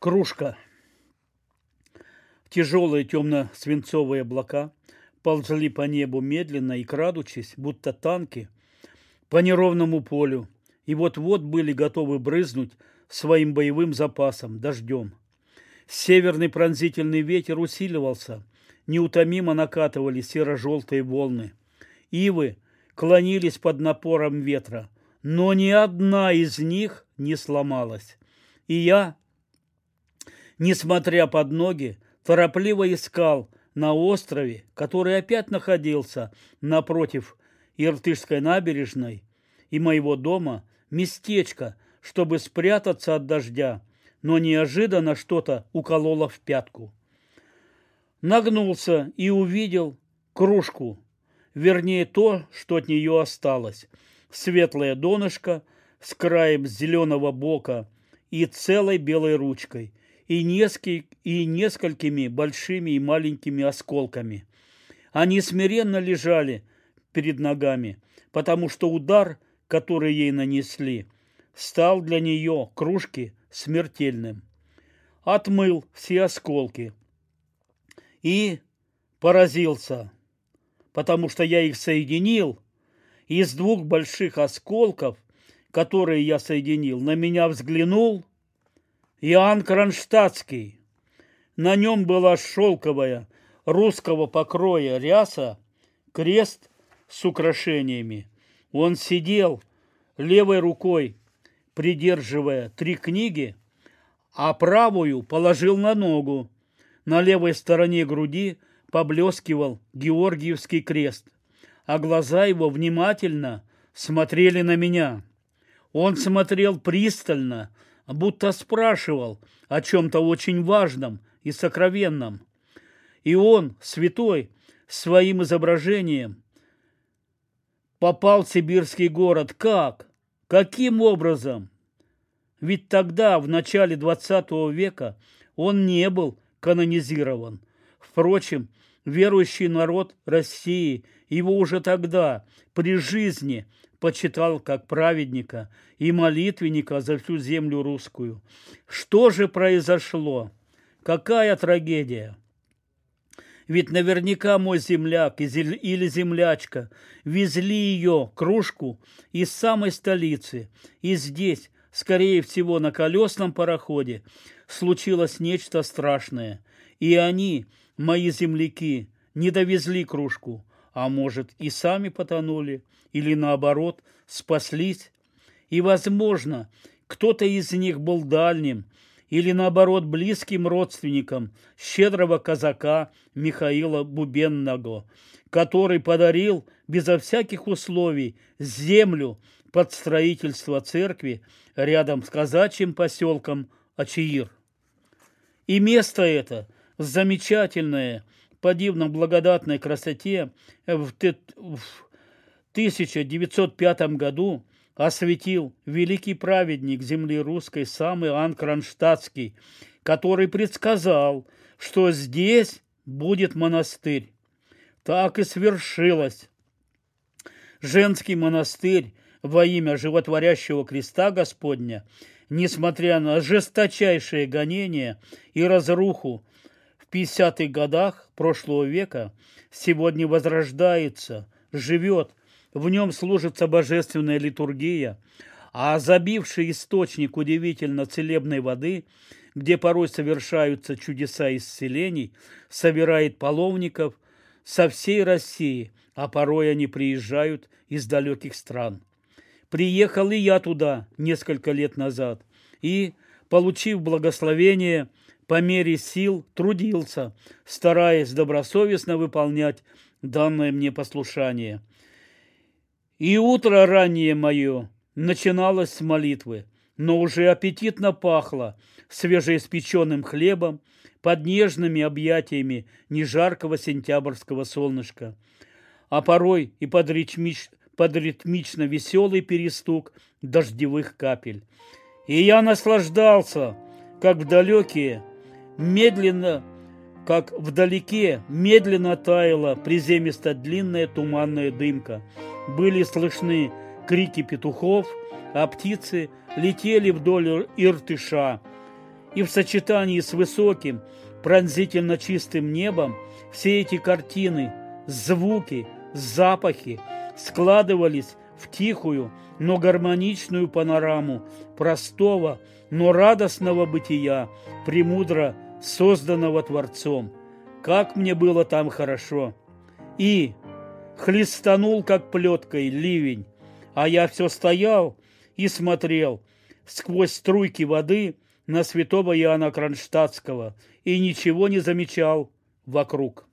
Кружка. Тяжелые темно-свинцовые облака ползли по небу медленно и крадучись, будто танки, по неровному полю, и вот-вот были готовы брызнуть своим боевым запасом, дождем. Северный пронзительный ветер усиливался, неутомимо накатывали серо-желтые волны. Ивы клонились под напором ветра, но ни одна из них не сломалась. И я, несмотря под ноги, торопливо искал на острове, который опять находился напротив Иртышской набережной и моего дома, местечко, чтобы спрятаться от дождя, но неожиданно что-то укололо в пятку. Нагнулся и увидел кружку, вернее то, что от нее осталось. Светлое донышко с краем зеленого бока и целой белой ручкой, и, несколь, и несколькими большими и маленькими осколками. Они смиренно лежали перед ногами, потому что удар, который ей нанесли, стал для нее, кружки, смертельным. Отмыл все осколки и поразился, потому что я их соединил, из двух больших осколков, которые я соединил, на меня взглянул Иоанн Кронштадтский. На нем была шелковая русского покроя ряса, крест с украшениями. Он сидел левой рукой, придерживая три книги, а правую положил на ногу. На левой стороне груди поблескивал Георгиевский крест, а глаза его внимательно смотрели на меня. Он смотрел пристально, будто спрашивал о чем-то очень важном и сокровенном. И он, святой, своим изображением попал в сибирский город. Как? Каким образом? Ведь тогда, в начале XX века, он не был канонизирован. Впрочем, верующий народ России его уже тогда, при жизни, почитал как праведника и молитвенника за всю землю русскую. Что же произошло? Какая трагедия? Ведь наверняка мой земляк или землячка везли ее, кружку, из самой столицы. И здесь, скорее всего, на колесном пароходе, случилось нечто страшное. И они, мои земляки, не довезли кружку, а может и сами потонули, или наоборот спаслись. И, возможно, кто-то из них был дальним или, наоборот, близким родственником щедрого казака Михаила Бубенного, который подарил безо всяких условий землю под строительство церкви рядом с казачьим поселком Ачиир. И место это замечательное – по дивно благодатной красоте в 1905 году осветил великий праведник земли русской сам Иоанн Кронштадтский, который предсказал, что здесь будет монастырь. Так и свершилось. Женский монастырь во имя животворящего креста Господня, несмотря на жесточайшие гонения и разруху, 50-х годах прошлого века сегодня возрождается, живет, в нем служится божественная литургия, а забивший источник удивительно целебной воды, где порой совершаются чудеса исцелений, собирает паломников со всей России, а порой они приезжают из далеких стран. Приехал и я туда несколько лет назад и, получив благословение, по мере сил трудился, стараясь добросовестно выполнять данное мне послушание. И утро раннее мое начиналось с молитвы, но уже аппетитно пахло свежеиспеченным хлебом под нежными объятиями нежаркого сентябрьского солнышка, а порой и под, ритмич, под ритмично веселый перестук дождевых капель. И я наслаждался, как в далекие, медленно, как вдалеке, медленно таяла приземисто длинная туманная дымка. Были слышны крики петухов, а птицы летели вдоль Иртыша. И в сочетании с высоким, пронзительно чистым небом все эти картины, звуки, запахи складывались в тихую, но гармоничную панораму простого, но радостного бытия, премудро созданного Творцом. Как мне было там хорошо! И хлестанул, как плеткой, ливень, а я все стоял и смотрел сквозь струйки воды на святого Иоанна Кронштадтского и ничего не замечал вокруг.